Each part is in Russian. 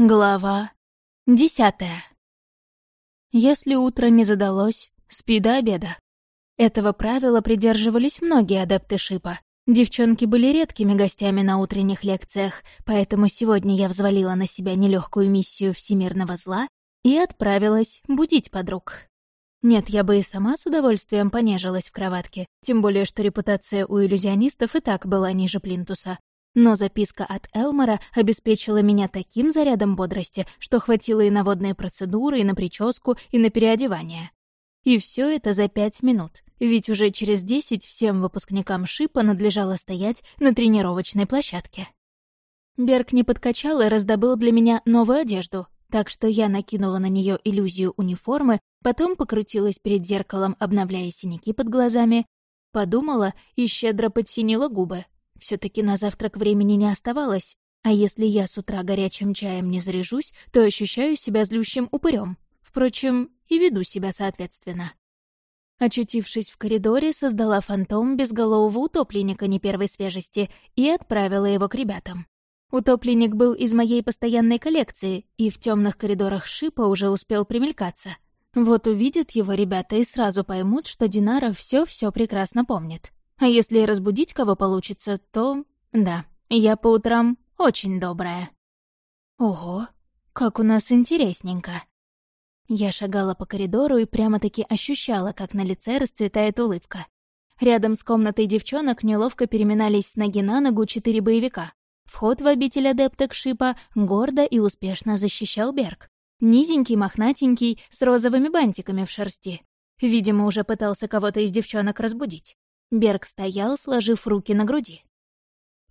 Глава десятая. Если утро не задалось, спи до обеда. Этого правила придерживались многие адепты Шипа. Девчонки были редкими гостями на утренних лекциях, поэтому сегодня я взвалила на себя нелегкую миссию всемирного зла и отправилась будить подруг. Нет, я бы и сама с удовольствием понежилась в кроватке, тем более что репутация у иллюзионистов и так была ниже плинтуса. Но записка от Элмора обеспечила меня таким зарядом бодрости, что хватило и на водные процедуры, и на прическу, и на переодевание. И все это за пять минут, ведь уже через десять всем выпускникам ШИПа надлежало стоять на тренировочной площадке. Берг не подкачал и раздобыл для меня новую одежду, так что я накинула на нее иллюзию униформы, потом покрутилась перед зеркалом, обновляя синяки под глазами, подумала и щедро подсинила губы, все таки на завтрак времени не оставалось, а если я с утра горячим чаем не заряжусь, то ощущаю себя злющим упырем. Впрочем, и веду себя соответственно. Очутившись в коридоре, создала фантом безголового утопленника не первой свежести и отправила его к ребятам. Утопленник был из моей постоянной коллекции и в темных коридорах Шипа уже успел примелькаться. Вот увидят его ребята и сразу поймут, что Динара все все прекрасно помнит. А если разбудить кого получится, то... Да, я по утрам очень добрая. Ого, как у нас интересненько. Я шагала по коридору и прямо-таки ощущала, как на лице расцветает улыбка. Рядом с комнатой девчонок неловко переминались с ноги на ногу четыре боевика. Вход в обитель адепта Кшипа гордо и успешно защищал Берг. Низенький, мохнатенький, с розовыми бантиками в шерсти. Видимо, уже пытался кого-то из девчонок разбудить. Берг стоял, сложив руки на груди.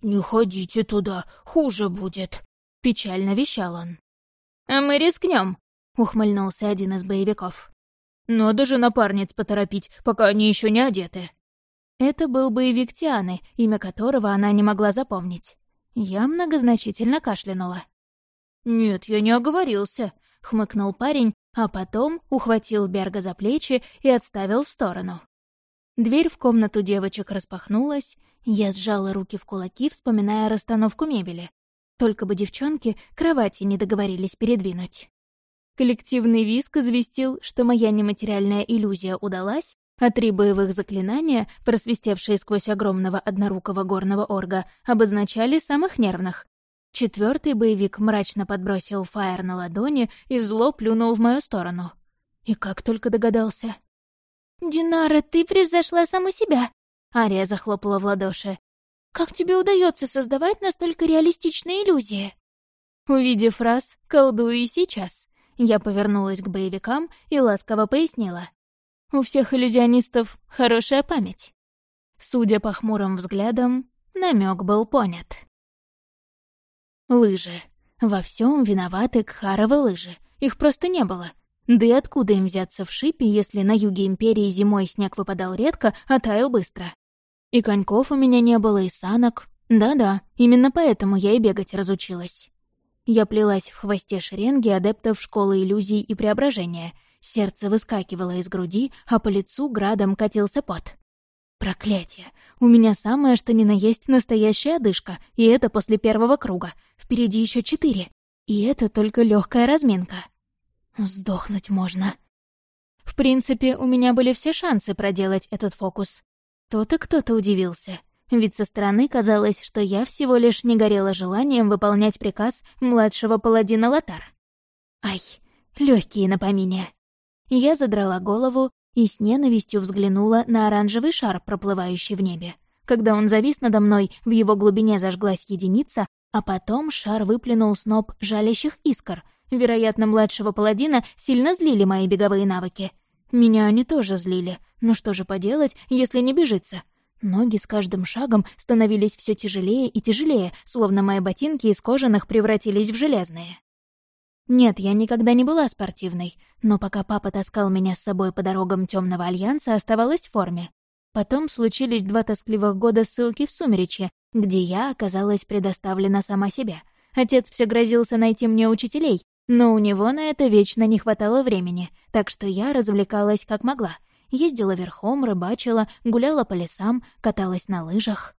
«Не ходите туда, хуже будет», — печально вещал он. «А мы рискнем, ухмыльнулся один из боевиков. «Надо же напарниц поторопить, пока они еще не одеты». Это был боевик Тианы, имя которого она не могла запомнить. Я многозначительно кашлянула. «Нет, я не оговорился», — хмыкнул парень, а потом ухватил Берга за плечи и отставил в сторону. Дверь в комнату девочек распахнулась, я сжала руки в кулаки, вспоминая расстановку мебели. Только бы девчонки кровати не договорились передвинуть. Коллективный виск известил, что моя нематериальная иллюзия удалась, а три боевых заклинания, просвистевшие сквозь огромного однорукого горного орга, обозначали самых нервных. Четвертый боевик мрачно подбросил фаер на ладони и зло плюнул в мою сторону. И как только догадался. «Динара, ты превзошла саму себя!» Ария захлопала в ладоши. «Как тебе удается создавать настолько реалистичные иллюзии?» Увидев раз, колдую и сейчас. Я повернулась к боевикам и ласково пояснила. У всех иллюзионистов хорошая память. Судя по хмурым взглядам, намек был понят. Лыжи. Во всем виноваты Кхаровы лыжи. Их просто не было. Да и откуда им взяться в шипе, если на юге Империи зимой снег выпадал редко, а таял быстро? И коньков у меня не было, и санок. Да-да, именно поэтому я и бегать разучилась. Я плелась в хвосте шеренги адептов школы иллюзий и преображения. Сердце выскакивало из груди, а по лицу градом катился пот. Проклятие! У меня самое что ни на есть настоящая одышка, и это после первого круга. Впереди еще четыре. И это только легкая разминка. Сдохнуть можно. В принципе, у меня были все шансы проделать этот фокус. То-то кто-то удивился. Ведь со стороны казалось, что я всего лишь не горела желанием выполнять приказ младшего паладина Латар. Ай, легкие напоминия. Я задрала голову и с ненавистью взглянула на оранжевый шар, проплывающий в небе. Когда он завис надо мной, в его глубине зажглась единица, а потом шар выплюнул сноп жалящих искр — Вероятно, младшего паладина сильно злили мои беговые навыки. Меня они тоже злили. Ну что же поделать, если не бежится? Ноги с каждым шагом становились все тяжелее и тяжелее, словно мои ботинки из кожаных превратились в железные. Нет, я никогда не была спортивной, но пока папа таскал меня с собой по дорогам Темного Альянса, оставалась в форме. Потом случились два тоскливых года ссылки в Сумеречье, где я оказалась предоставлена сама себе. Отец все грозился найти мне учителей, но у него на это вечно не хватало времени, так что я развлекалась как могла. Ездила верхом, рыбачила, гуляла по лесам, каталась на лыжах.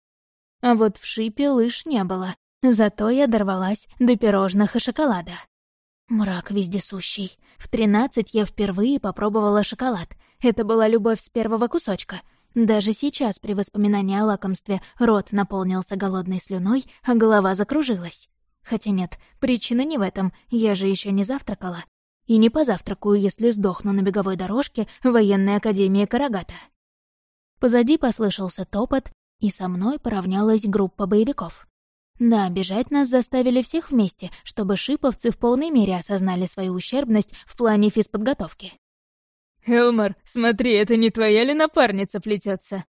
А вот в шипе лыж не было, зато я дорвалась до пирожных и шоколада. Мрак вездесущий. В тринадцать я впервые попробовала шоколад. Это была любовь с первого кусочка. Даже сейчас, при воспоминании о лакомстве, рот наполнился голодной слюной, а голова закружилась. Хотя нет, причина не в этом, я же еще не завтракала. И не позавтракаю, если сдохну на беговой дорожке военной академии Карагата. Позади послышался топот, и со мной поравнялась группа боевиков. Да, бежать нас заставили всех вместе, чтобы шиповцы в полной мере осознали свою ущербность в плане физподготовки. «Элмар, смотри, это не твоя ли напарница плетется?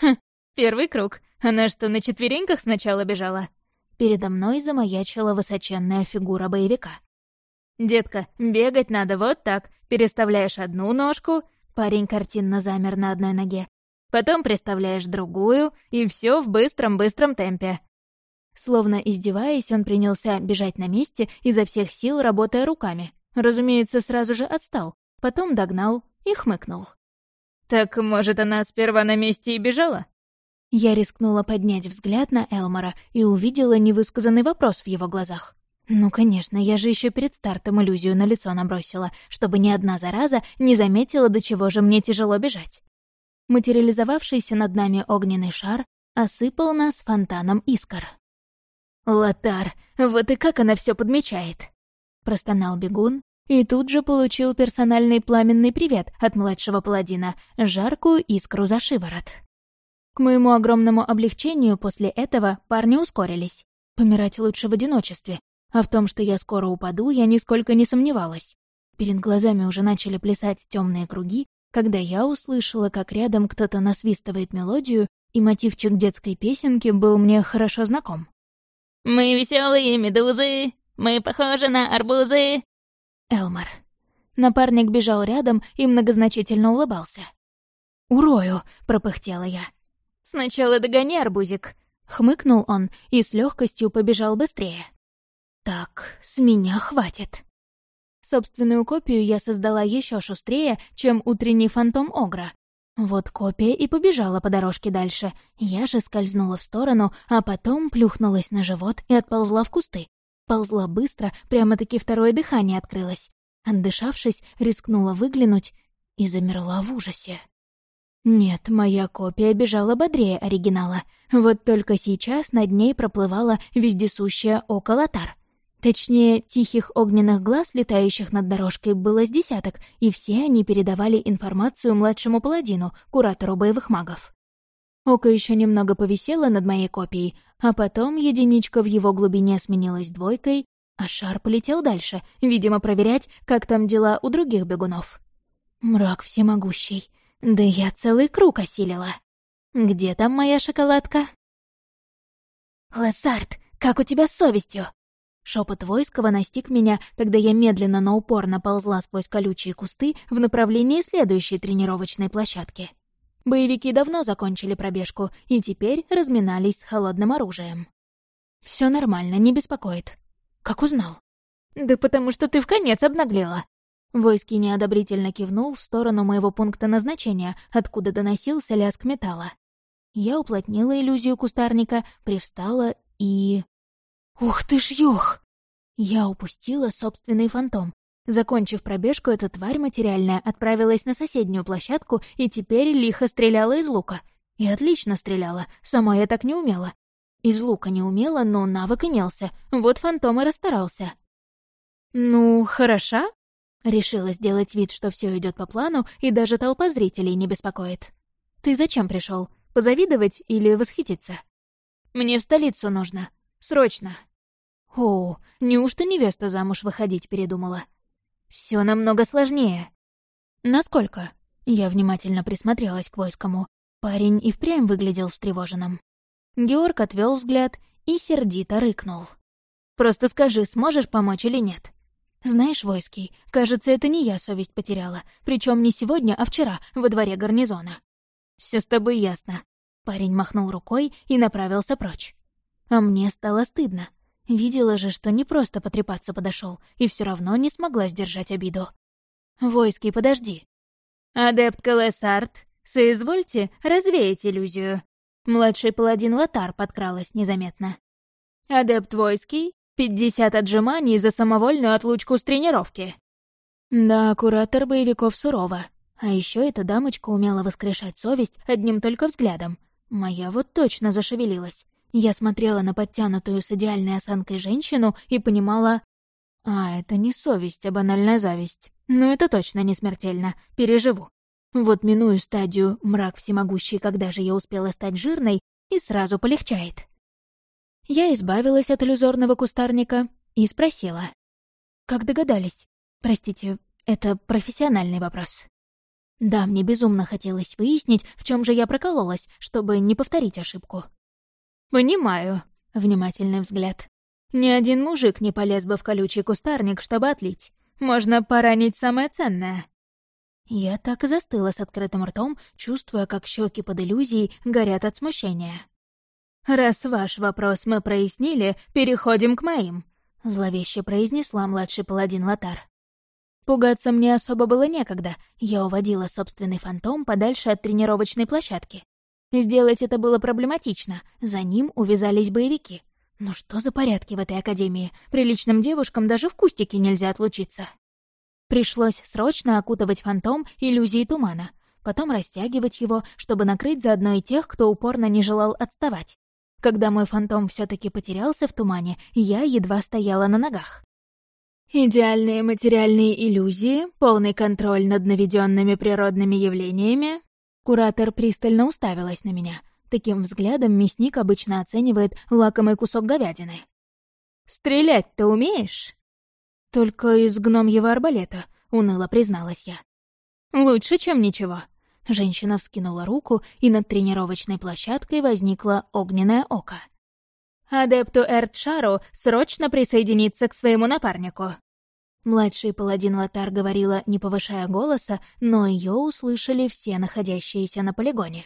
«Хм, первый круг. Она что, на четвереньках сначала бежала?» Передо мной замаячила высоченная фигура боевика. «Детка, бегать надо вот так. Переставляешь одну ножку...» Парень картинно замер на одной ноге. Потом приставляешь другую, и все в быстром-быстром темпе. Словно издеваясь, он принялся бежать на месте, изо всех сил работая руками. Разумеется, сразу же отстал, потом догнал и хмыкнул. «Так, может, она сперва на месте и бежала?» Я рискнула поднять взгляд на Элмора и увидела невысказанный вопрос в его глазах. Ну, конечно, я же еще перед стартом иллюзию на лицо набросила, чтобы ни одна зараза не заметила, до чего же мне тяжело бежать. Материализовавшийся над нами огненный шар осыпал нас фонтаном искр. «Лотар, вот и как она все подмечает!» Простонал бегун и тут же получил персональный пламенный привет от младшего паладина, жаркую искру за шиворот. Моему огромному облегчению после этого парни ускорились. Помирать лучше в одиночестве, а в том, что я скоро упаду, я нисколько не сомневалась. Перед глазами уже начали плясать темные круги, когда я услышала, как рядом кто-то насвистывает мелодию, и мотивчик детской песенки был мне хорошо знаком. «Мы веселые медузы, мы похожи на арбузы». Элмар. Напарник бежал рядом и многозначительно улыбался. «Урою!» — пропыхтела я. «Сначала догони, арбузик!» — хмыкнул он и с легкостью побежал быстрее. «Так, с меня хватит». Собственную копию я создала еще шустрее, чем утренний фантом Огра, вот копия и побежала по дорожке дальше. Я же скользнула в сторону, а потом плюхнулась на живот и отползла в кусты. Ползла быстро, прямо-таки второе дыхание открылось. Отдышавшись, рискнула выглянуть и замерла в ужасе. Нет, моя копия бежала бодрее оригинала. Вот только сейчас над ней проплывала вездесущая око Лотар. Точнее, тихих огненных глаз, летающих над дорожкой, было с десяток, и все они передавали информацию младшему паладину, куратору боевых магов. Око еще немного повисело над моей копией, а потом единичка в его глубине сменилась двойкой, а шар полетел дальше, видимо, проверять, как там дела у других бегунов. Мрак всемогущий. Да я целый круг осилила. Где там моя шоколадка? «Лессард, как у тебя с совестью?» Шепот Войского настиг меня, когда я медленно, но упорно ползла сквозь колючие кусты в направлении следующей тренировочной площадки. Боевики давно закончили пробежку и теперь разминались с холодным оружием. Все нормально, не беспокоит. Как узнал? Да потому что ты в конец обнаглела. Войский неодобрительно кивнул в сторону моего пункта назначения, откуда доносился лязг металла. Я уплотнила иллюзию кустарника, привстала и... «Ух ты ж ёх!» Я упустила собственный фантом. Закончив пробежку, эта тварь материальная отправилась на соседнюю площадку и теперь лихо стреляла из лука. И отлично стреляла, сама я так не умела. Из лука не умела, но навык имелся, вот фантом и расстарался. «Ну, хороша?» Решила сделать вид, что все идет по плану, и даже толпа зрителей не беспокоит. «Ты зачем пришел? Позавидовать или восхититься?» «Мне в столицу нужно. Срочно!» О, неужто невеста замуж выходить передумала? Все намного сложнее. Насколько? Я внимательно присмотрелась к войскому. Парень и впрямь выглядел встревоженным. Георг отвел взгляд и сердито рыкнул. «Просто скажи, сможешь помочь или нет?» «Знаешь, Войский, кажется, это не я совесть потеряла, причем не сегодня, а вчера, во дворе гарнизона». Все с тобой ясно». Парень махнул рукой и направился прочь. А мне стало стыдно. Видела же, что не просто потрепаться подошел, и все равно не смогла сдержать обиду. «Войски, подожди». «Адепт Калесарт, соизвольте развеять иллюзию». Младший паладин Лотар подкралась незаметно. «Адепт Войский, Пятьдесят отжиманий за самовольную отлучку с тренировки. Да, куратор боевиков сурова. А еще эта дамочка умела воскрешать совесть одним только взглядом. Моя вот точно зашевелилась. Я смотрела на подтянутую с идеальной осанкой женщину и понимала... А, это не совесть, а банальная зависть. Но это точно не смертельно. Переживу. Вот миную стадию «мрак всемогущий, когда же я успела стать жирной» и сразу полегчает. Я избавилась от иллюзорного кустарника и спросила. «Как догадались? Простите, это профессиональный вопрос». Да, мне безумно хотелось выяснить, в чем же я прокололась, чтобы не повторить ошибку. «Понимаю», — внимательный взгляд. «Ни один мужик не полез бы в колючий кустарник, чтобы отлить. Можно поранить самое ценное». Я так и застыла с открытым ртом, чувствуя, как щеки под иллюзией горят от смущения. «Раз ваш вопрос мы прояснили, переходим к моим», — зловеще произнесла младший паладин Латар. Пугаться мне особо было некогда, я уводила собственный фантом подальше от тренировочной площадки. Сделать это было проблематично, за ним увязались боевики. Ну что за порядки в этой академии? Приличным девушкам даже в кустике нельзя отлучиться. Пришлось срочно окутывать фантом иллюзией тумана, потом растягивать его, чтобы накрыть заодно и тех, кто упорно не желал отставать. Когда мой фантом все таки потерялся в тумане, я едва стояла на ногах. Идеальные материальные иллюзии, полный контроль над наведенными природными явлениями. Куратор пристально уставилась на меня. Таким взглядом мясник обычно оценивает лакомый кусок говядины. «Стрелять-то умеешь?» «Только из гномьего арбалета», — уныло призналась я. «Лучше, чем ничего». Женщина вскинула руку, и над тренировочной площадкой возникло огненное око. Адепту Эртшару срочно присоединиться к своему напарнику». Младший паладин Латар говорила, не повышая голоса, но ее услышали все находящиеся на полигоне.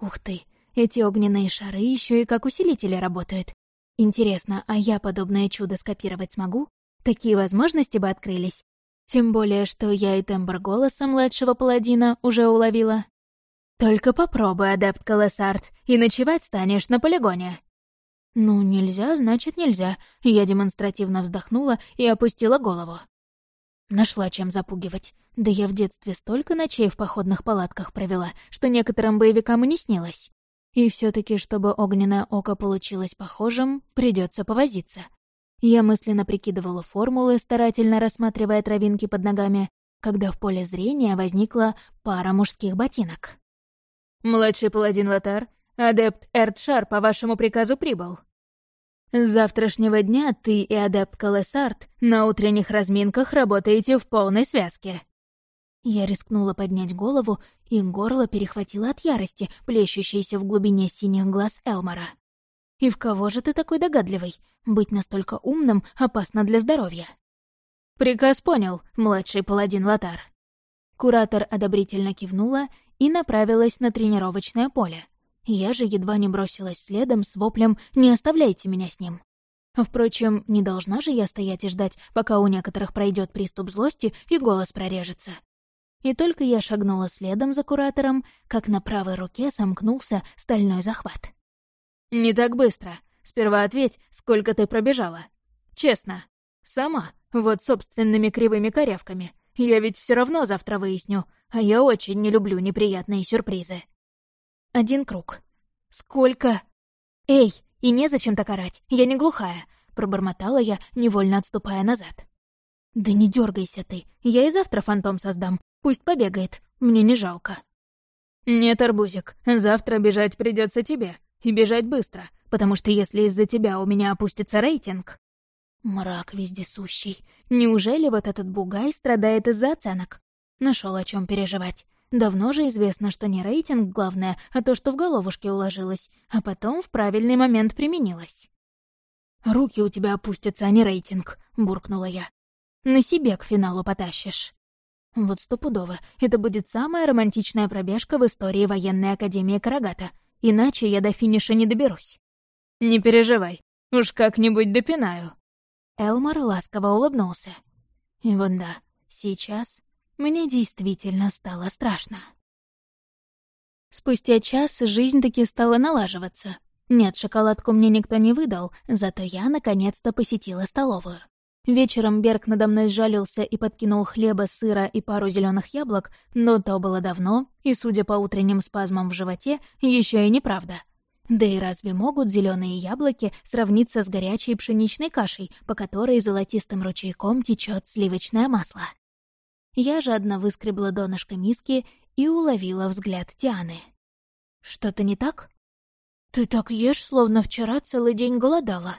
«Ух ты, эти огненные шары еще и как усилители работают. Интересно, а я подобное чудо скопировать смогу? Такие возможности бы открылись. Тем более, что я и тембр голоса младшего паладина уже уловила. «Только попробуй, адепт Колоссард, и ночевать станешь на полигоне», «Ну, нельзя, значит, нельзя». Я демонстративно вздохнула и опустила голову. Нашла чем запугивать. Да я в детстве столько ночей в походных палатках провела, что некоторым боевикам и не снилось. И все таки чтобы огненное око получилось похожим, придется повозиться. Я мысленно прикидывала формулы, старательно рассматривая травинки под ногами, когда в поле зрения возникла пара мужских ботинок. «Младший паладин Латар, адепт Эртшар по вашему приказу прибыл», с завтрашнего дня ты и адепт Калесарт на утренних разминках работаете в полной связке». Я рискнула поднять голову, и горло перехватило от ярости, плещущейся в глубине синих глаз Элмора. «И в кого же ты такой догадливый? Быть настолько умным опасно для здоровья». «Приказ понял, младший паладин Латар». Куратор одобрительно кивнула и направилась на тренировочное поле. Я же едва не бросилась следом с воплем «Не оставляйте меня с ним». Впрочем, не должна же я стоять и ждать, пока у некоторых пройдет приступ злости и голос прорежется. И только я шагнула следом за куратором, как на правой руке сомкнулся стальной захват. «Не так быстро. Сперва ответь, сколько ты пробежала. Честно. Сама, вот собственными кривыми корявками. Я ведь все равно завтра выясню, а я очень не люблю неприятные сюрпризы». Один круг. Сколько? Эй, и незачем так орать, я не глухая, пробормотала я, невольно отступая назад. Да не дергайся ты, я и завтра фантом создам, пусть побегает, мне не жалко. Нет, арбузик, завтра бежать придется тебе, и бежать быстро, потому что если из-за тебя у меня опустится рейтинг... Мрак вездесущий. Неужели вот этот бугай страдает из-за оценок? Нашел о чем переживать. Давно же известно, что не рейтинг главное, а то, что в головушке уложилось, а потом в правильный момент применилось. «Руки у тебя опустятся, а не рейтинг», — буркнула я. «На себе к финалу потащишь». Вот стопудово, это будет самая романтичная пробежка в истории военной академии Карагата, иначе я до финиша не доберусь. «Не переживай, уж как-нибудь допинаю». Элмар ласково улыбнулся. И вот да, сейчас мне действительно стало страшно. Спустя час жизнь таки стала налаживаться. Нет, шоколадку мне никто не выдал, зато я наконец-то посетила столовую. Вечером Берг надо мной сжалился и подкинул хлеба, сыра и пару зеленых яблок, но то было давно, и, судя по утренним спазмам в животе, еще и неправда. Да и разве могут зеленые яблоки сравниться с горячей пшеничной кашей, по которой золотистым ручейком течет сливочное масло? Я жадно выскребла донышко миски и уловила взгляд Тианы. «Что-то не так?» «Ты так ешь, словно вчера целый день голодала»,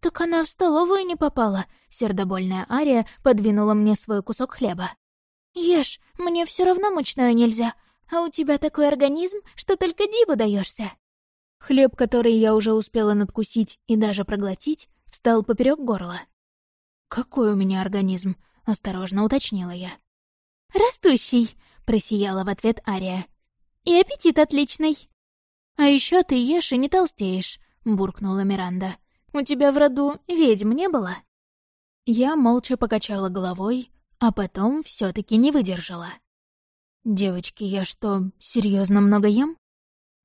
«Так она в столовую не попала», — сердобольная Ария подвинула мне свой кусок хлеба. «Ешь, мне все равно мучное нельзя, а у тебя такой организм, что только диву даешься. Хлеб, который я уже успела надкусить и даже проглотить, встал поперек горла. «Какой у меня организм?» — осторожно уточнила я. «Растущий», — просияла в ответ Ария. «И аппетит отличный». «А еще ты ешь и не толстеешь», — буркнула Миранда. У тебя в роду ведьм не было?» Я молча покачала головой, а потом все таки не выдержала. «Девочки, я что, серьезно много ем?»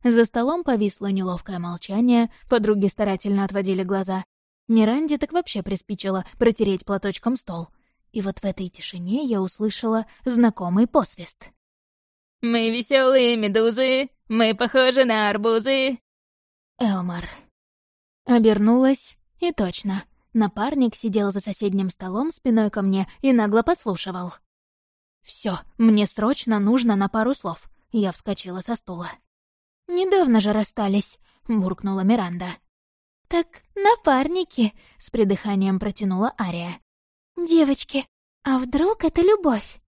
За столом повисло неловкое молчание, подруги старательно отводили глаза. Миранде так вообще приспичило протереть платочком стол. И вот в этой тишине я услышала знакомый посвист. «Мы веселые медузы, мы похожи на арбузы». Элмар. Обернулась, и точно. Напарник сидел за соседним столом спиной ко мне и нагло подслушивал. Все, мне срочно нужно на пару слов. Я вскочила со стула. «Недавно же расстались», — буркнула Миранда. «Так напарники», — с придыханием протянула Ария. «Девочки, а вдруг это любовь?»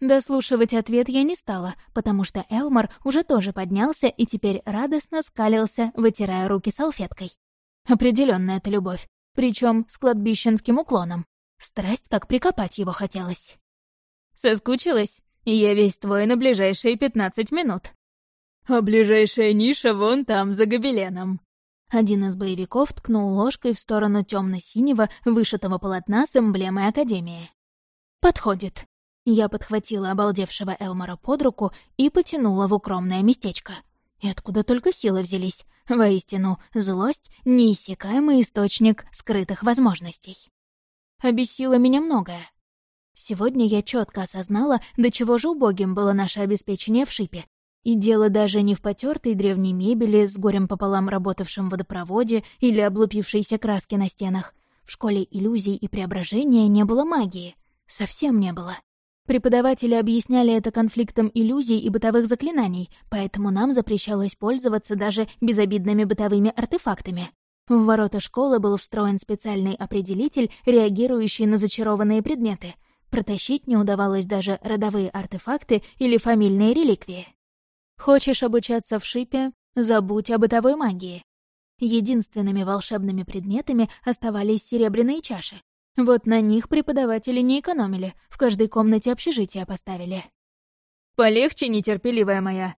Дослушивать ответ я не стала, потому что Элмар уже тоже поднялся и теперь радостно скалился, вытирая руки салфеткой. Определенно это любовь, причем с кладбищенским уклоном. Страсть, как прикопать его хотелось. Соскучилась? Я весь твой на ближайшие пятнадцать минут. А ближайшая ниша вон там, за гобеленом. Один из боевиков ткнул ложкой в сторону темно синего вышитого полотна с эмблемой Академии. «Подходит». Я подхватила обалдевшего Элмора под руку и потянула в укромное местечко. И откуда только силы взялись. Воистину, злость — неиссякаемый источник скрытых возможностей. Обесило меня многое. Сегодня я четко осознала, до чего же убогим было наше обеспечение в шипе. И дело даже не в потертой древней мебели с горем пополам работавшем водопроводе или облупившейся краски на стенах. В школе иллюзий и преображения не было магии. Совсем не было. Преподаватели объясняли это конфликтом иллюзий и бытовых заклинаний, поэтому нам запрещалось пользоваться даже безобидными бытовыми артефактами. В ворота школы был встроен специальный определитель, реагирующий на зачарованные предметы. Протащить не удавалось даже родовые артефакты или фамильные реликвии. Хочешь обучаться в шипе — забудь о бытовой магии. Единственными волшебными предметами оставались серебряные чаши, вот на них преподаватели не экономили, в каждой комнате общежития поставили. «Полегче, нетерпеливая моя!»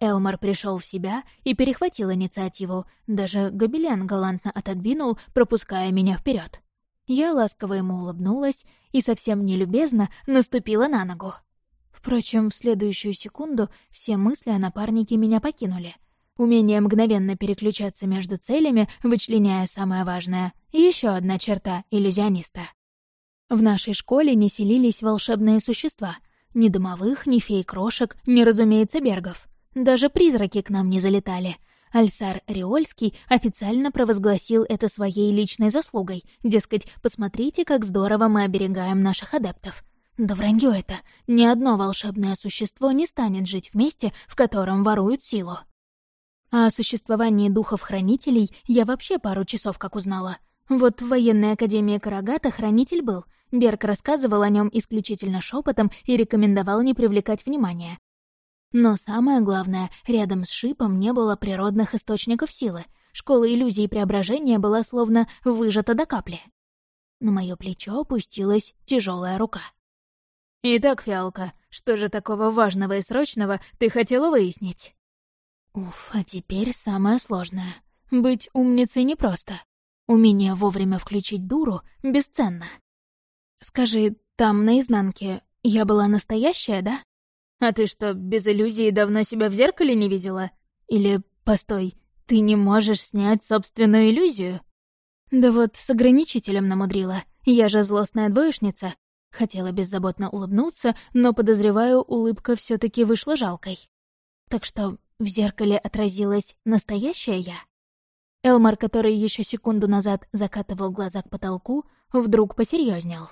Элмар пришел в себя и перехватил инициативу. Даже гобелен галантно отодвинул, пропуская меня вперед. Я ласково ему улыбнулась и совсем нелюбезно наступила на ногу. Впрочем, в следующую секунду все мысли о напарнике меня покинули — Умение мгновенно переключаться между целями, вычленяя самое важное — еще одна черта иллюзиониста. В нашей школе не селились волшебные существа. Ни домовых, ни фей-крошек, ни, разумеется, бергов. Даже призраки к нам не залетали. Альсар Риольский официально провозгласил это своей личной заслугой. Дескать, посмотрите, как здорово мы оберегаем наших адептов. Да вранье это. Ни одно волшебное существо не станет жить в месте, в котором воруют силу. А о существовании духов-хранителей я вообще пару часов как узнала. Вот в военной академии Карагата хранитель был. Берг рассказывал о нем исключительно шепотом и рекомендовал не привлекать внимания. Но самое главное, рядом с Шипом не было природных источников силы. Школа иллюзий преображения была словно выжата до капли. На мое плечо опустилась тяжелая рука. «Итак, Фиалка, что же такого важного и срочного ты хотела выяснить?» Уф, а теперь самое сложное. Быть умницей непросто. Умение вовремя включить дуру бесценно. Скажи, там, на изнанке, я была настоящая, да? А ты что, без иллюзии давно себя в зеркале не видела? Или, постой, Ты не можешь снять собственную иллюзию? Да вот с ограничителем намудрила. Я же злостная двоечница. Хотела беззаботно улыбнуться, но, подозреваю, улыбка все таки вышла жалкой. Так что в зеркале отразилась настоящая я? Элмар, который еще секунду назад закатывал глаза к потолку, вдруг посерьезнел.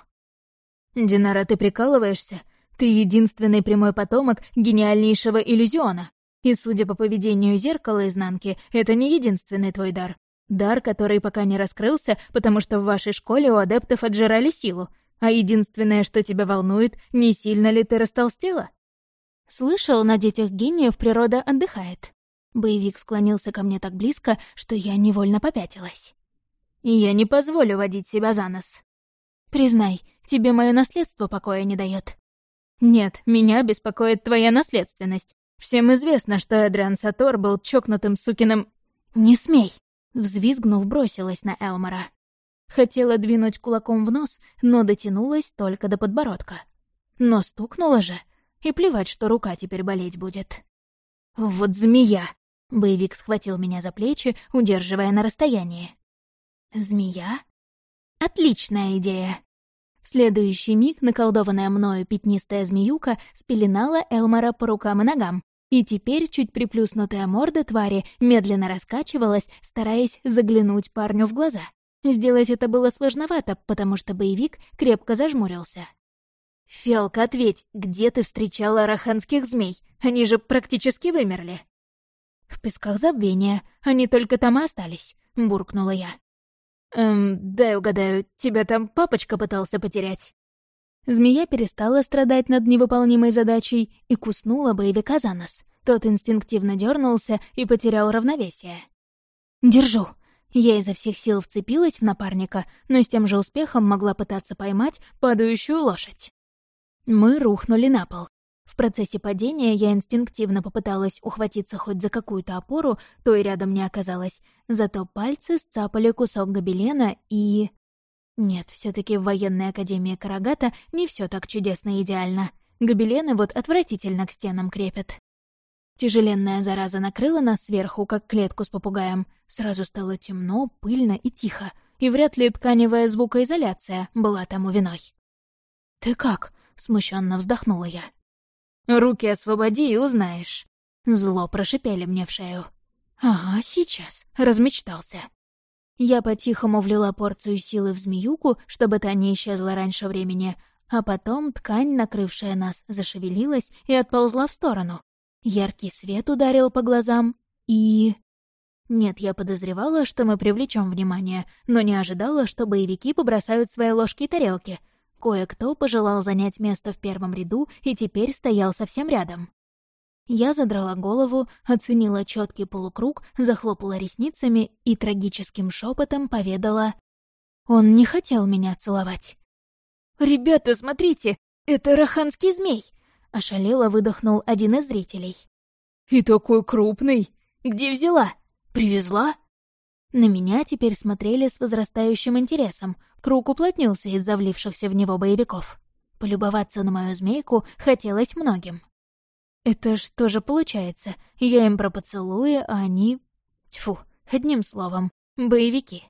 «Динара, ты прикалываешься? Ты единственный прямой потомок гениальнейшего иллюзиона. И, судя по поведению зеркала изнанки, это не единственный твой дар. Дар, который пока не раскрылся, потому что в вашей школе у адептов отжирали силу. А единственное, что тебя волнует, не сильно ли ты растолстела? Слышал, на детях гениев природа отдыхает. Боевик склонился ко мне так близко, что я невольно попятилась. Я не позволю водить себя за нос. Признай, тебе мое наследство покоя не дает. Нет, меня беспокоит твоя наследственность. Всем известно, что Эдриан Сатор был чокнутым сукиным... Не смей! Взвизгнув, бросилась на Элмора. Хотела двинуть кулаком в нос, но дотянулась только до подбородка. Но стукнула же, и плевать, что рука теперь болеть будет. «Вот змея!» Боевик схватил меня за плечи, удерживая на расстоянии. «Змея? Отличная идея!» В следующий миг наколдованная мною пятнистая змеюка спеленала Элмара по рукам и ногам, и теперь чуть приплюснутая морда твари медленно раскачивалась, стараясь заглянуть парню в глаза. Сделать это было сложновато, потому что боевик крепко зажмурился. «Фиалка, ответь, где ты встречала араханских змей? Они же практически вымерли». «В песках забвения. Они только там и остались», — буркнула я. «Эм, дай угадаю, тебя там папочка пытался потерять?» Змея перестала страдать над невыполнимой задачей и куснула боевика за нос. Тот инстинктивно дернулся и потерял равновесие. «Держу!» Я изо всех сил вцепилась в напарника, но с тем же успехом могла пытаться поймать падающую лошадь. Мы рухнули на пол. В процессе падения я инстинктивно попыталась ухватиться хоть за какую-то опору, то и рядом не оказалось, зато пальцы сцапали кусок гобелена и... Нет, все таки в военной академии Карагата не все так чудесно и идеально. Гобелены вот отвратительно к стенам крепят. Тяжеленная зараза накрыла нас сверху, как клетку с попугаем. Сразу стало темно, пыльно и тихо, и вряд ли тканевая звукоизоляция была тому виной. «Ты как?» — смущенно вздохнула я. «Руки освободи и узнаешь». Зло прошипели мне в шею. «Ага, сейчас. Размечтался». Я по-тихому влила порцию силы в змеюку, чтобы та не исчезла раньше времени, а потом ткань, накрывшая нас, зашевелилась и отползла в сторону. Яркий свет ударил по глазам, и... Нет, я подозревала, что мы привлечем внимание, но не ожидала, что боевики побросают свои ложки и тарелки — Кое-кто пожелал занять место в первом ряду и теперь стоял совсем рядом. Я задрала голову, оценила четкий полукруг, захлопала ресницами и трагическим шепотом поведала. Он не хотел меня целовать. «Ребята, смотрите, это раханский змей!» — ошалело выдохнул один из зрителей. «И такой крупный! Где взяла? Привезла?» На меня теперь смотрели с возрастающим интересом. Круг уплотнился из-за влившихся в него боевиков. Полюбоваться на мою змейку хотелось многим. Это что же получается? Я им про поцелуи, а они... Тьфу, одним словом, боевики.